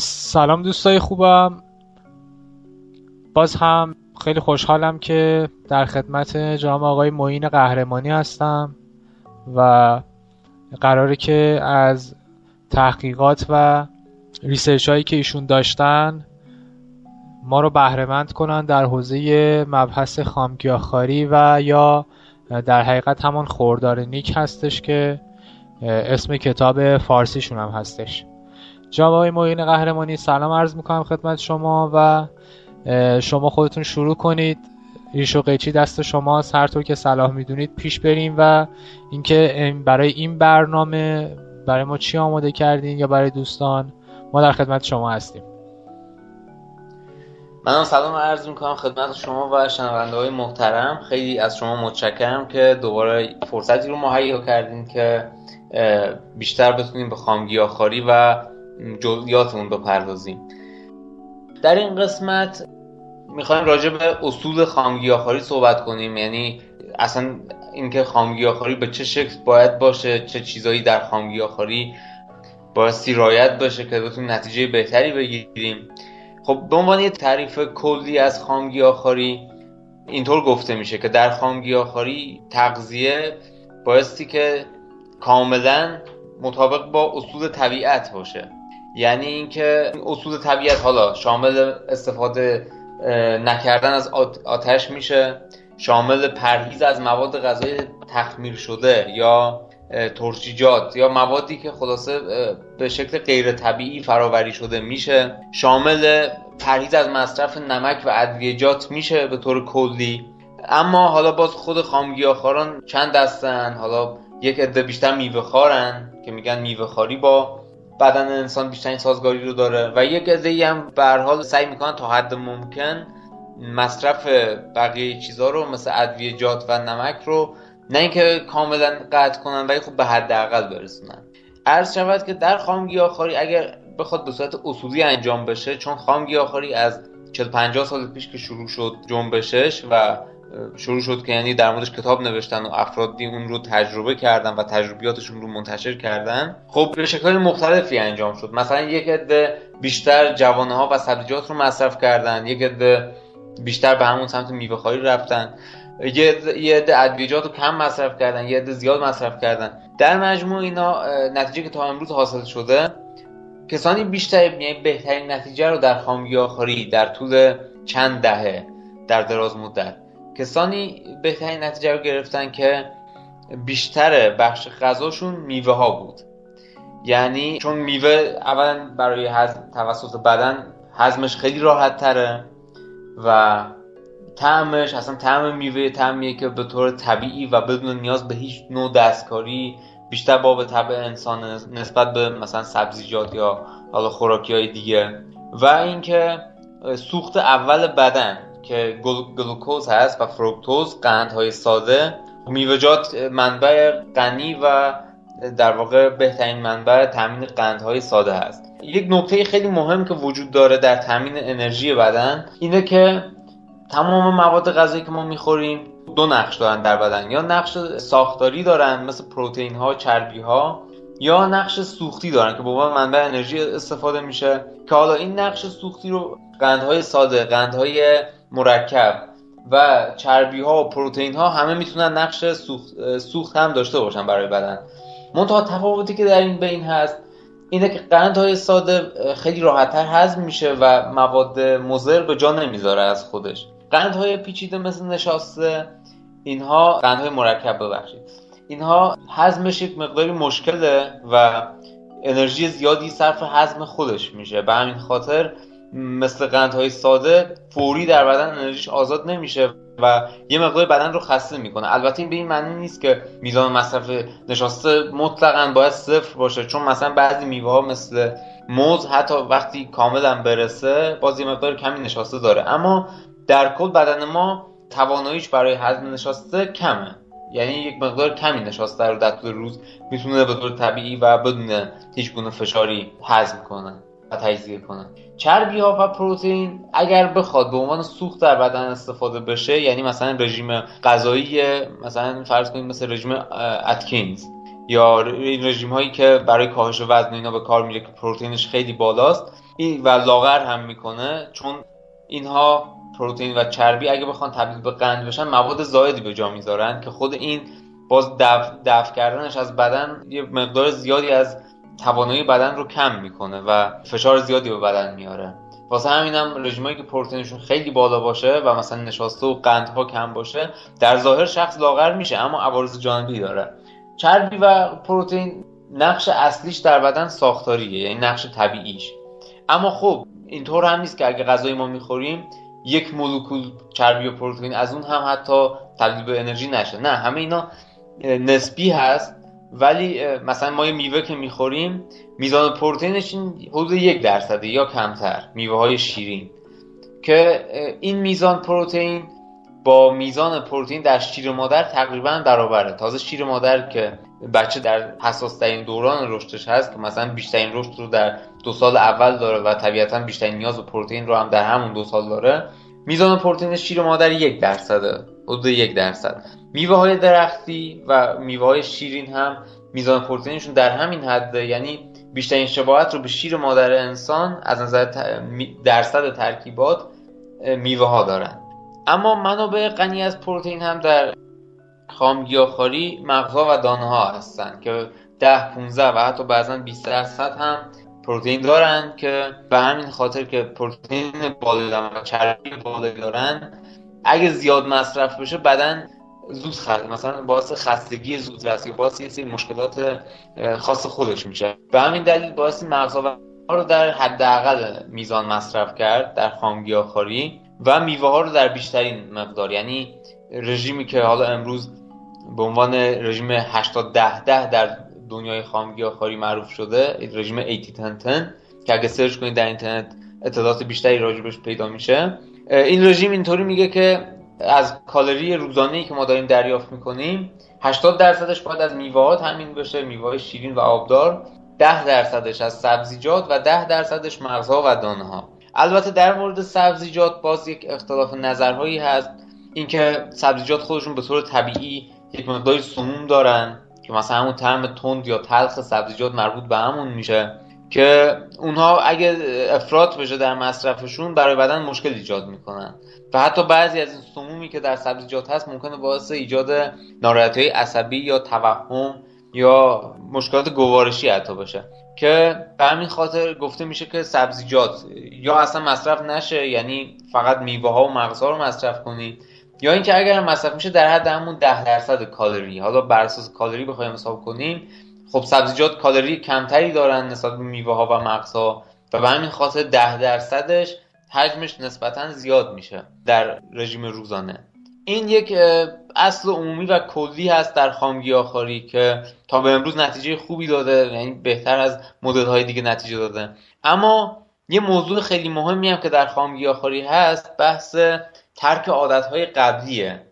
سلام دوستای خوبم. باز هم خیلی خوشحالم که در خدمت جناب آقای معین قهرمانی هستم و قراره که از تحقیقات و ریسرچ هایی که ایشون داشتن ما رو بهرهمند کنن در حوزه مبحث خامگیاخاری و یا در حقیقت همون خوردار نیک هستش که اسم کتاب فارسیشون هم هستش. جناب آقای معین قهرمانی سلام عرض می‌کنم خدمت شما و شما خودتون شروع کنید. ریش و قیچی دست شماست. هر طور که صلاح می‌دونید پیش بریم و اینکه برای این برنامه برای ما چی آماده کردین یا برای دوستان ما در خدمت شما هستیم. منم سلام عرض می‌کنم خدمت شما و شنونده های محترم. خیلی از شما متشکرم که دوباره فرصتی رو مهیا کردین که بیشتر بتونیم به خامگیاخاری و جزئیاتمون بپردازیم. در این قسمت می‌خوایم راجع به اصول خامگیاخاری صحبت کنیم. یعنی اصلا اینکه خامگیاخاری به چه شکل باید باشه چه چیزایی در خامگیاخاری بایستی رایت باشه که بتونیم نتیجه بهتری بگیریم. خب به عنوان یه تعریف کلی از خامگیاخاری اینطور گفته میشه که در خامگیاخاری تغذیه بایستی که کاملا مطابق با اصول طبیعت باشه. یعنی اینکه اصول طبیعت حالا شامل استفاده نکردن از آتش میشه. شامل پرهیز از مواد غذایی تخمیر شده یا ترشیجات یا موادی که خلاصه به شکل غیر طبیعی فراوری شده میشه. شامل پرهیز از مصرف نمک و ادویجات میشه به طور کلی. اما حالا باز خود خامگیاخواران چند دستن حالا یک عده بیشتر میوه خارن که میگن میوه خاری با بدن انسان بیشترین سازگاری رو داره و یک عده هم به حال سعی می‌کنن تا حد ممکن مصرف بقیه چیزها رو مثل ادویجات و نمک رو نه اینکه کاملا قطع کنن ولی خب به حداقل برسونن. عرض شود که در خامگیاخواری اگر بخواد به صورت اصولی انجام بشه چون خامگیاخواری از 40 50 سال پیش که شروع شد جنبشش و شروع شد که یعنی در موردش کتاب نوشتن و افرادی اون رو تجربه کردن و تجربیاتشون رو منتشر کردن. خب به شکل مختلفی انجام شد. مثلا یک عده بیشتر جوانه ها و سبزیجات رو مصرف کردن یک عده بیشتر به همون سمت میوه خاری رفتن. یه عده ادویجات رو کم مصرف کردن یه عده زیاد مصرف کردن. در مجموع اینا نتیجه که تا امروز حاصل شده کسانی بیشتر یعنی بهترین نتیجه رو در خامگیاخواری در طول چند دهه در دراز مدت. کسانی بهترین نتیجه رو گرفتن که بیشتر بخش غذاشون میوه ها بود. یعنی چون میوه اولا برای هضم توسط بدن هضمش خیلی راحت تره و طعمش اصلا طعم میوه طعمیه که به طور طبیعی و بدون نیاز به هیچ نوع دستکاری بیشتر باب طبع انسان نسبت به مثلا سبزیجات یا حالا خوراکی های دیگه. و اینکه سوخت اول بدن که گلوکوز هست و فروکتوز قندهای ساده. میوه‌جات منبع غنی و در واقع بهترین منبع تامین قندهای ساده هست. یک نکته خیلی مهم که وجود داره در تامین انرژی بدن اینه که تمام مواد غذایی که ما می‌خوریم دو نقش دارن در بدن. یا نقش ساختاری دارن مثل پروتئین ها چربی ها یا نقش سوختی دارن که به عنوان منبع انرژی استفاده میشه. که حالا این نقش سوختی رو قندهای ساده قندهای مرکب و چربی ها و پروتئین ها همه می‌تونن نقش سوخت, هم داشته باشن برای بدن. منتها تفاوتی که در این بین هست اینه که قندهای ساده خیلی راحتتر هضم میشه و مواد مضر به جا نمی‌ذاره از خودش. قندهای پیچیده مثل نشاسته اینها قندهای مرکب ببخشید. اینها هضمش یک مقداری مشکله و انرژی زیادی صرف هضم خودش میشه. به همین خاطر مثل قندهای ساده فوری در بدن انرژیش آزاد نمیشه و یه مقدار بدن رو خسته می‌کنه. البته این به این معنی نیست که میزان مصرف نشاسته مطلقا باید صفر باشه چون مثلا بعضی میوه ها مثل موز حتی وقتی کاملا برسه باز یه مقدار کمی نشاسته داره. اما در کل بدن ما تواناییش برای هضم نشاسته کمه. یعنی یک مقدار کمی نشاسته رو در طول روز می‌تونه به طور طبیعی و بدون هیچ گونه فشاری هضم کنه. و تجزیه کنن. چربی ها و پروتئین اگر بخواد به عنوان سوخت در بدن استفاده بشه یعنی مثلا رژیم غذایی مثلا فرض کنید مثل رژیم اتکینز یا این رژیم هایی که برای کاهش وزن اینا به کار میره که پروتئینش خیلی بالاست این و لاغر هم می‌کنه چون اینها پروتئین و چربی اگه بخوان تبدیل به قند بشن مواد زایدی به جا می‌ذارن که خود این باز دفع, دفع کردنش از بدن یه مقدار زیادی از توانایی بدن رو کم می‌کنه و فشار زیادی به بدن میاره. واسه همینم هم رژیمایی که پروتئینشون خیلی بالا باشه و مثلا نشاسته و قندها کم باشه در ظاهر شخص لاغر میشه اما عوارض جانبی داره. چربی و پروتئین نقش اصلیش در بدن ساختاریه یعنی نقش طبیعیش. اما خب اینطور هم نیست که اگه غذای ما می‌خوریم یک مولکول چربی و پروتئین از اون هم حتی تبدیل به انرژی نشه. نه همه اینا نسبی هست. ولی مثلا ما یه میوه که می‌خوریم میزان پروتئینش حدود یک درصده یا کمتر میوه های شیرین. که این میزان پروتئین با میزان پروتئین در شیر مادر تقریبا برابره. تازه شیر مادر که بچه در حساس ترین دوران رشدش هست که مثلا بیشترین رشد رو در دو سال اول داره و طبیعتا بیشترین نیاز به پروتئین رو هم در همون دو سال داره میزان پروتئین شیر مادر یک درصده. حدود یک درصد. میوه های درختی و میوه های شیرین هم میزان پروتئینشون در همین حده یعنی بیشترین شباهت رو به شیر مادر انسان از نظر درصد ترکیبات میوه ها دارن. اما منابع غنی از پروتئین هم در خامگیاخواری مغزها و دانه ها هستن که 10 15 و حتی بعضا 20 درصد هم پروتئین دارن که به همین خاطر که پروتئین بالا و چربی بالا دارن اگه زیاد مصرف بشه بدن زود خست مثلا باعث خستگی زود رسی باعث یه سری مشکلات خاص خودش میشه. به همین دلیل باعث مغزها رو در حداقل میزان مصرف کرد در خامگیاخواری و میوه ها رو در بیشترین مقدار. یعنی رژیمی که حالا امروز به عنوان رژیم 80 10 10 در دنیای خامگیاخواری معروف شده رژیم 80 10 که اگه سرچ کنید در اینترنت اطلاعات بیشتری راجبش پیدا میشه. این رژیم اینطوری میگه که از کالری روزانه ای که ما داریم دریافت می‌کنیم 80 درصدش باید از میوهات همین بشه میوه شیرین و آبدار. 10 درصدش از سبزیجات و 10 درصدش مغزها و دانه ها البته در مورد سبزیجات باز یک اختلاف نظرهایی هست. اینکه سبزیجات خودشون به طور طبیعی یک مقداری سموم دارن که مثلا همون طعم تند یا تلخ سبزیجات مربوط به همون میشه. که اونها اگه افراط بشه در مصرفشون برای بدن مشکل ایجاد می‌کنن. و حتی بعضی از این سمومی که در سبزیجات هست ممکنه باعث ایجاد ناراحتی عصبی یا توهم یا مشکلات گوارشی حتی بشه. که به همین خاطر گفته میشه که سبزیجات یا اصلا مصرف نشه یعنی فقط میوه ها و مغزها رو مصرف کنید یا اینکه اگر مصرف میشه در حد همون ده درصد کالری. حالا بر اساس کالری بخوایم حساب کنیم خب سبزیجات کالری کمتری دارن نسبت به میوه ها و مغزها و به همین خاطر ده درصدش حجمش نسبتا زیاد میشه در رژیم روزانه. این یک اصل عمومی و کلی هست در خامگیاخواری که تا به امروز نتیجه خوبی داده یعنی بهتر از مدل های دیگه نتیجه داده. اما یه موضوع خیلی مهمی هم که در خامگیاخواری هست بحث ترک عادت های قبلیه.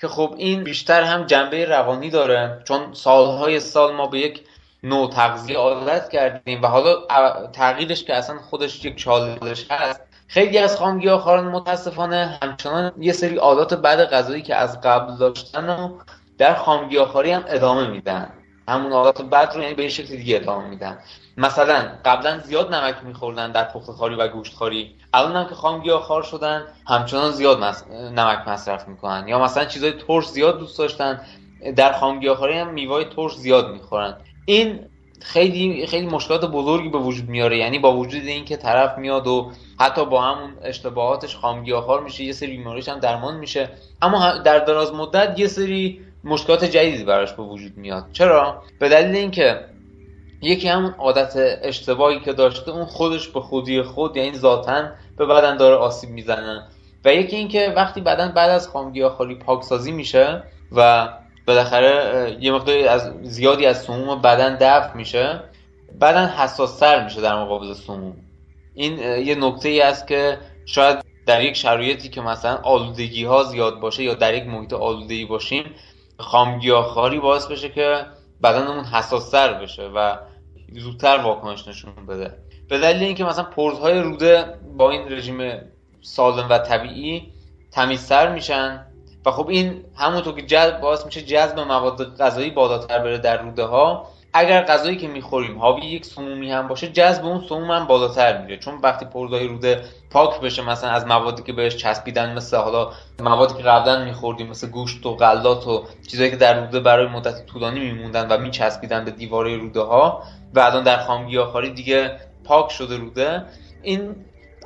که خب این بیشتر هم جنبه روانی داره چون سالهای سال ما به یک نوع تغذیه عادت کردیم و حالا تغییرش که اصلا خودش یک چالش هست. خیلی از خامگیاخواران متاسفانه همچنان یه سری عادات بعد غذایی که از قبل داشتن و در خامگیاخواری هم ادامه میدن. همون عادات بعد رو یعنی به شکل دیگه ادامه میدن. مثلا قبلا زیاد نمک میخوردن در پخت خاری و گوشت خاری. الان هم که خامگیاخوار شدن همچنان زیاد نمک مصرف می‌کنن. یا مثلا چیزای ترش زیاد دوست داشتن در خامگیاخواری هم میوه ترش زیاد می‌خورن. این خیلی خیلی مشکلات بزرگی به وجود میاره. یعنی با وجود اینکه طرف میاد و حتی با همون اشتباهاتش خامگیاخوار میشه یه سری بیماریش هم درمان میشه. اما در دراز مدت یه سری مشکلات جدیدی براش به وجود میاد. چرا؟ به دلیل اینکه یکی همون عادت اشتباهی که داشته اون خودش به خودی خود یعنی ذاتا به بدن داره آسیب می‌زنه. و یکی اینکه وقتی بدن بعد از خامگیاخواری پاکسازی میشه و بالاخره یه مقداری از زیادی از سموم بدن دفع میشه بدن حساستر میشه در مقابل سموم. این یه نکته ای است که شاید در یک شرایطی که مثلا آلودگی ها زیاد باشه یا در یک محیط آلودگی باشیم خامگیاخواری باعث بشه که بدنمون حساستر بشه و زودتر واکنش نشون بده. به دلیل اینکه مثلا پرزهای روده با این رژیم سالم و طبیعی تمیزتر میشن و خب این همونطور که جذب باعث میشه جذب مواد غذایی بالاتر بره در روده ها اگر غذایی که می‌خوریم حاوی یک سمومی هم باشه جذب اون سموم هم بالاتر میره. چون وقتی پردای روده پاک بشه مثلا از موادی که بهش چسبیدن مثل حالا موادی که قبلا میخوردیم مثل گوشت و غلات و چیزایی که در روده برای مدت طولانی میموندن و میچسبیدن به دیواره روده ها و الان در خامگیاخواری دیگه پاک شده روده این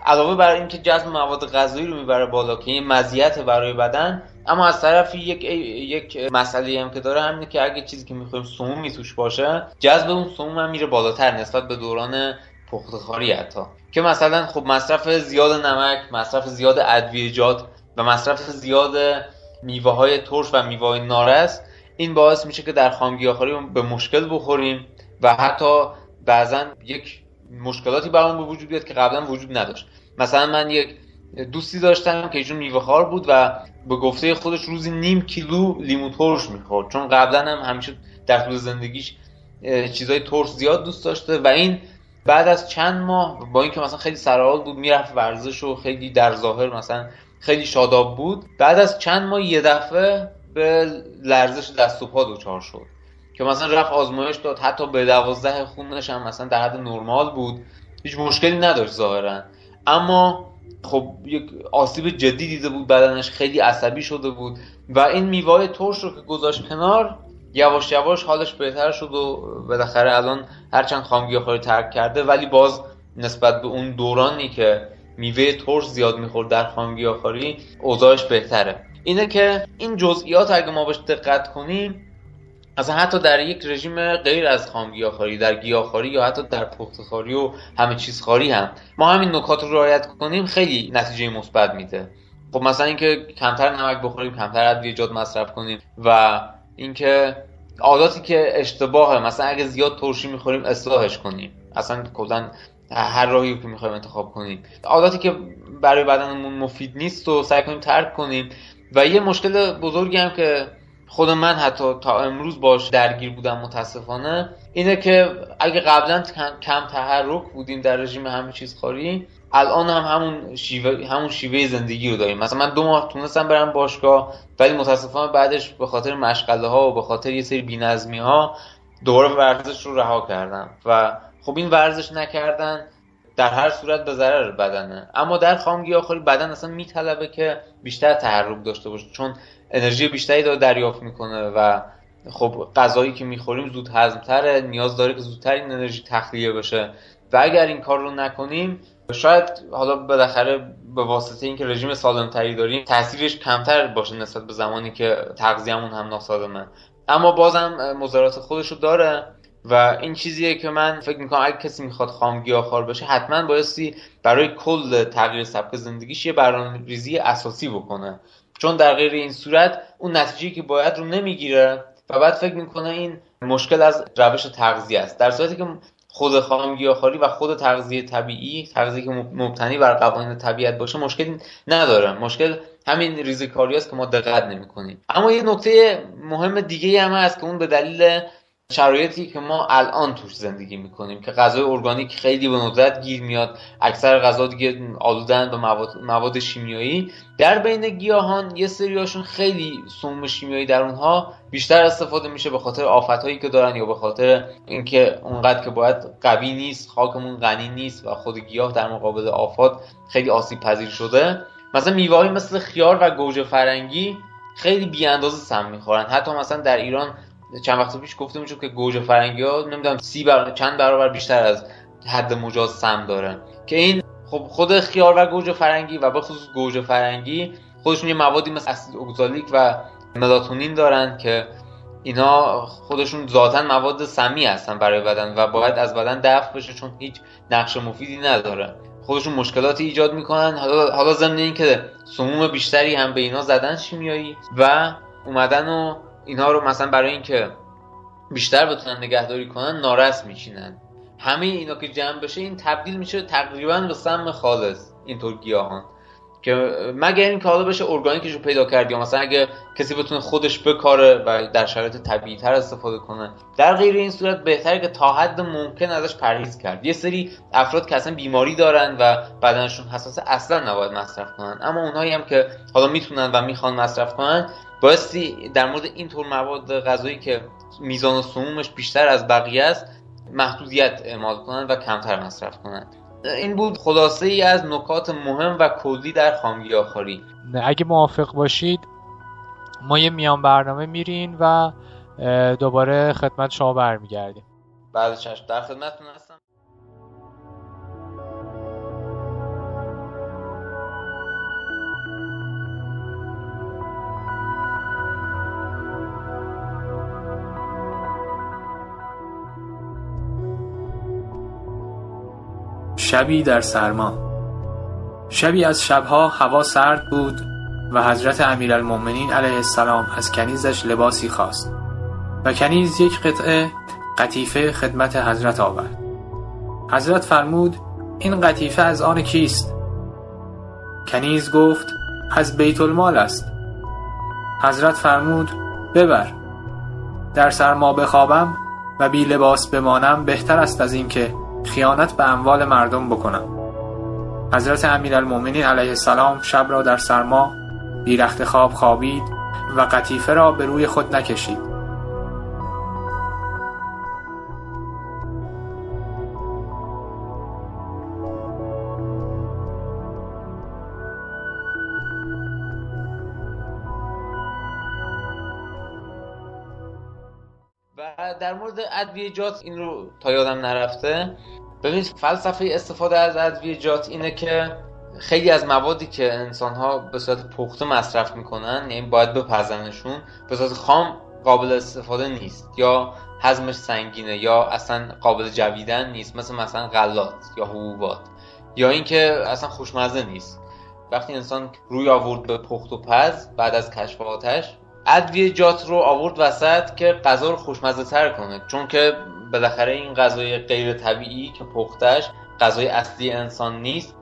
علاوه بر اینکه جذب مواد غذایی رو می‌بره بالا که این مزیت برای بدن اما از طرفی یک یک مسئله هم که داره همینه که اگه چیزی که می‌خوایم سمومی توش باشه جذب اون سموم هم میره بالاتر نسبت به دوران پختخاری حتی. که مثلا خب مصرف زیاد نمک مصرف زیاد ادویجات و مصرف زیاد میوه های ترش و میوه های نارس این باعث میشه که در خامگیاخواری به مشکل بخوریم و حتی بعضا یک مشکلاتی برامون به وجود بیاد که قبلا وجود نداشت. مثلا من یک دوستی داشتم که ایشون میوه خار بود و به گفته خودش روزی نیم کیلو لیمو ترش می‌خورد. چون قبلا هم همیشه در طول زندگیش چیزای ترش زیاد دوست داشته و این بعد از چند ماه با اینکه مثلا خیلی سرحال بود می‌رفت ورزش و خیلی در ظاهر مثلا خیلی شاداب بود. بعد از چند ماه یه دفعه به لرزش دست و پا دچار شد. که مثلا رفت آزمایش داد. حتی به دوازده خونش هم مثلا در حد نرمال بود. هیچ مشکلی نداشت ظاهرا. اما خب یک آسیب جدی دیده بود بدنش خیلی عصبی شده بود و این میوه ترش رو که گذاشت کنار یواش یواش حالش بهتر شد و بالاخره الان هرچند خامگیاخواری ترک کرده ولی باز نسبت به اون دورانی که میوه ترش زیاد می‌خورد در خامگیاخواری اوضاعش بهتره. اینه که این جزئیات اگه ما بهش دقت کنیم اصلا حتی در یک رژیم غیر از خام گیاهخواری در گیاهخواری یا حتی در پختخواری و همه چیز خاری هم. ما همین نکات رو رعایت کنیم خیلی نتیجه مثبت میده. خب مثلا اینکه کمتر نمک بخوریم کمتر ادویجات مصرف کنیم و اینکه عاداتی که اشتباهه مثلا اگه زیاد ترشی می‌خوریم اصلاحش کنیم. اصلا کلا هر راهی که می‌خوایم انتخاب کنیم. عاداتی که برای بدنمون مفید نیست و سعی کنیم ترک کنیم. و یه مشکل بزرگی هم که خود من حتی تا امروز باش درگیر بودم متاسفانه اینه که اگه قبلا کم تحرک بودیم در رژیم همه چیز خاری الان هم همون شیوه همون شیوه زندگی رو داریم. مثلا من دو ماه تونستم برم باشگاه ولی متاسفانه بعدش به خاطر مشغله ها و به خاطر یه سری بی‌نظمی ها دوباره ورزش رو رها کردم. و خب این ورزش نکردن در هر صورت به ضرر بدنه. اما در خامگی آخری بدن اصلا میطلبه که بیشتر تحرک داشته باشه. چون انرژی بیشتری داره دریافت می‌کنه و خب غذایی که می‌خوریم زود هضمتره نیاز داره که زودتر این انرژی تخلیه بشه. و اگر این کار رو نکنیم شاید حالا بالاخره به واسطه اینکه رژیم سالمتری داریم تاثیرش کمتر باشه نسبت به زمانی که تغذیه‌مون هم ناسالمه. اما بازم مضرات خودش رو داره و این چیزیه که من فکر می‌کنم اگه کسی می‌خواد خامگیاخوار بشه حتما بایستی برای کل تغییر سبک زندگیش یه برنامه‌ریزی اساسی بکنه. چون در غیر این صورت اون نتیجه که باید رو نمی‌گیره و بعد فکر می‌کنه این مشکل از روش تغذیه است. در صورتی که خود خام گیاهخواری و خود تغذیه طبیعی تغذیه که مبتنی بر قوانین طبیعت باشه مشکل نداره. مشکل همین ریزکاری است که ما دقت نمی‌کنیم. اما یه نکته مهم دیگه هم هست که اون به دلیل شرایطی که ما الان توش زندگی می‌کنیم که غذای ارگانیک خیلی به ندرت گیر میاد اکثر غذا دیگه آلودن به مواد, شیمیایی. در بین گیاهان یه سریاشون خیلی سم شیمیایی در اونها بیشتر استفاده میشه به خاطر هایی که دارن یا به خاطر اینکه اونقدر که باید قوی نیست خاکمون غنی نیست و خود گیاه در مقابل آفات خیلی آسیب پذیر شده. مثلا میوه‌ای مثل خیار و گوجه فرنگی خیلی بی اندازه سم می‌خورن. حتی مثلا در ایران چند وقت پیش گفته میشه که گوجه فرنگی ها نمی‌دونم سی بر... چند برابر بیشتر از حد مجاز سم دارن. که این خب خود خیار و گوجه فرنگی و به خصوص گوجه فرنگی خودشون یه موادی مثل اسید اگزالیک و ملاتونین دارن که اینا خودشون ذاتا مواد سمی هستن برای بدن و باید از بدن دفع بشه چون هیچ نقش مفیدی نداره. خودشون مشکلاتی ایجاد می‌کنن. حالا حالا ضمن اینکه سموم بیشتری هم به اینا زدن شیمیایی و اومدن و اینها رو مثلا برای اینکه بیشتر بتونن نگهداری کنن نارس میچینن. همه اینا که جمع بشه این تبدیل میشه تقریبا به سم خالص اینطور گیاهان. که مگر اینکه حالا بشه ارگانیکش رو پیدا کرد یا مثلا اگه کسی بتونه خودش بکاره و در شرایط طبیعی تر استفاده کنه. در غیر این صورت بهتره که تا حد ممکن ازش پرهیز کرد. یه سری افراد که اصلا بیماری دارن و بدنشون حساسه اصلا نباید مصرف کنن. اما اونایی هم که حالا می‌تونن و می‌خوان مصرف کنن بایستی در مورد اینطور مواد غذایی که میزان سمومش بیشتر از بقیه است محدودیت اعمال کنند و کمتر مصرف کنند. این بود خلاصه ای از نکات مهم و کلی در خامگیاخواری اگه موافق باشید ما یه میان برنامه میرین و دوباره خدمت شما برمیگردیم. بعد چشم در خدمتتون هستم. شبی در سرما. شبی از شبها هوا سرد بود و حضرت امیرالمؤمنین علیه السلام از کنیزش لباسی خواست و کنیز یک قطعه قطیفه خدمت حضرت آورد. حضرت فرمود این قطیفه از آن کیست؟ کنیز گفت از بیت المال است. حضرت فرمود ببر در سرما بخوابم و بی لباس بمانم بهتر است از اینکه خیانت به اموال مردم بکنم. حضرت امیرالمؤمنین علیه السلام شب را در سرما بی رخت خواب خوابید و قطیفه را به روی خود نکشید. در مورد ادویجات این رو تا یادم نرفته. ببینید فلسفه استفاده از ادویجات اینه که خیلی از موادی که انسان ها به صورت پخته مصرف می‌کنن یعنی باید بپزنشون به صورت خام قابل استفاده نیست یا هضمش سنگینه یا اصلا قابل جویدن نیست مثل مثلا غلات یا حبوبات یا اینکه اصلا خوشمزه نیست. وقتی انسان روی آورد به پخت و پز بعد از کشف آتش ادویجات رو آورد وسط که غذا رو خوشمزه تر کنه. چون که بالاخره این غذای غیر طبیعی که پختش غذای اصلی انسان نیست.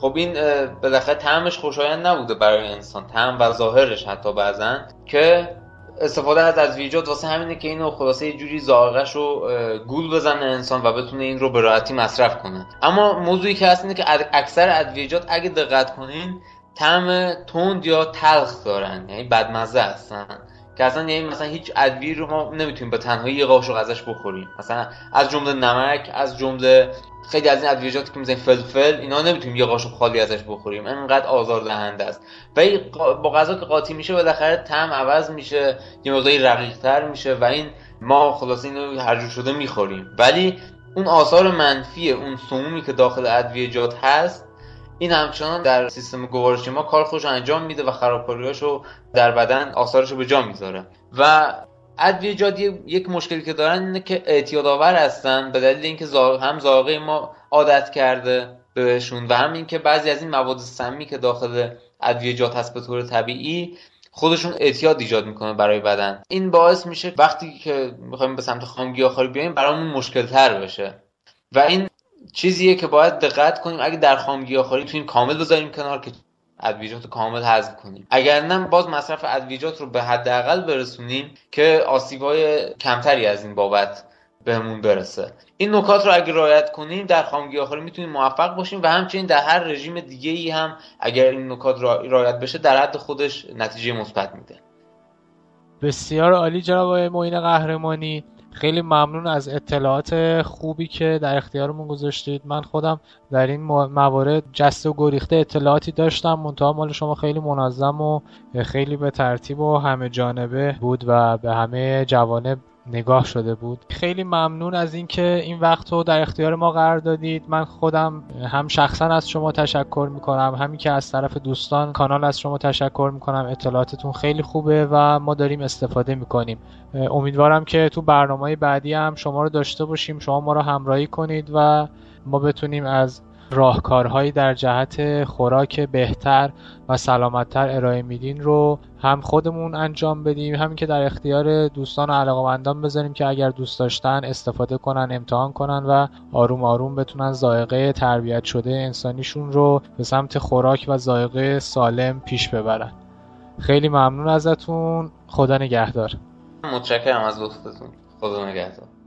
خب این بالاخره طعمش خوشایند نبوده برای انسان. طعم و ظاهرش حتی بعضا که استفاده از ادویجات واسه همینه که اینو خلاصه یه جوری ذائقه‌ش رو گول بزنه انسان و بتونه این رو به راحتی مصرف کنه. اما موضوعی که هست اینه که اکثر ادویجات اگه دقت کنین طعم تند یا تلخ دارن. یعنی بدمزه هستن. که اصلا یعنی مثلا هیچ ادویه رو ما نمی‌تونیم به تنهایی یه قاشق ازش بخوریم. مثلا از جمله نمک از جمله خیلی از این ادویجاتی که می‌زنیم فلفل اینا نمی‌تونیم یه قاشق خالی ازش بخوریم. انقدر آزار دهنده است. و با غذا که قاطی میشه بالاخره طعم عوض میشه یه مقداری رقیق میشه و این ما خلاصه اینو هر شده می‌خوریم. ولی اون آثار منفی اون سمومی که داخل ادویجات هست این همچنان در سیستم گوارش ما کار خوش انجام میده و خرابکاریاشو در بدن آثارشو به جا می‌ذاره. و ادویجات یک مشکلی که دارن اینه که اعتیاد آور هستن به دلیل اینکه هم ذائقه ما عادت کرده بهشون و هم اینکه بعضی از این مواد سمی که داخل ادویجات هست به طور طبیعی خودشون اعتیاد ایجاد می‌کنه برای بدن. این باعث میشه وقتی که می‌خوایم به سمت خامگیاخواری بیایم برامون مشکل تر بشه. و این چیزیه که باید دقت کنیم. اگه در خام گیاهخواری این کامل بذاریم کنار که ادویجات کامل حذف کنیم. اگر نه باز مصرف ادویجات رو به حداقل برسونیم که آسیبای کمتری از این بابت بهمون برسه. این نکات رو اگر رعایت کنیم در خامگیاخواری می‌تونیم موفق باشیم و همچنین در هر رژیم دیگه ای هم اگر این نکات رعایت بشه در حد خودش نتیجه مثبت میده. بسیار عالی جناب معین قهرمانی. خیلی ممنون از اطلاعات خوبی که در اختیارمون گذاشتید. من خودم در این موارد جست و گریخته اطلاعاتی داشتم. منتها مال شما خیلی منظم و خیلی به ترتیب و همه جانبه بود و به همه جوانب نگاه شده بود. خیلی ممنون از اینکه این وقت رو در اختیار ما قرار دادید. من خودم هم شخصا از شما تشکر می‌کنم. همین که از طرف دوستان کانال از شما تشکر می‌کنم. اطلاعاتتون خیلی خوبه و ما داریم استفاده می‌کنیم. امیدوارم که تو برنامه بعدی هم شما رو داشته باشیم. شما ما رو همراهی کنید و ما بتونیم از راهکارهایی در جهت خوراک بهتر و سلامتتر ارائه میدین رو هم خودمون انجام بدیم همین که در اختیار دوستان و علاقمندان بذاریم که اگر دوست داشتن استفاده کنن امتحان کنن و آروم آروم بتونن ذائقه تربیت شده انسانیشون رو به سمت خوراک و ذائقه سالم پیش ببرن. خیلی ممنون ازتون. خدا نگهدار. متشکرم از لطفتون. خدا نگهدار.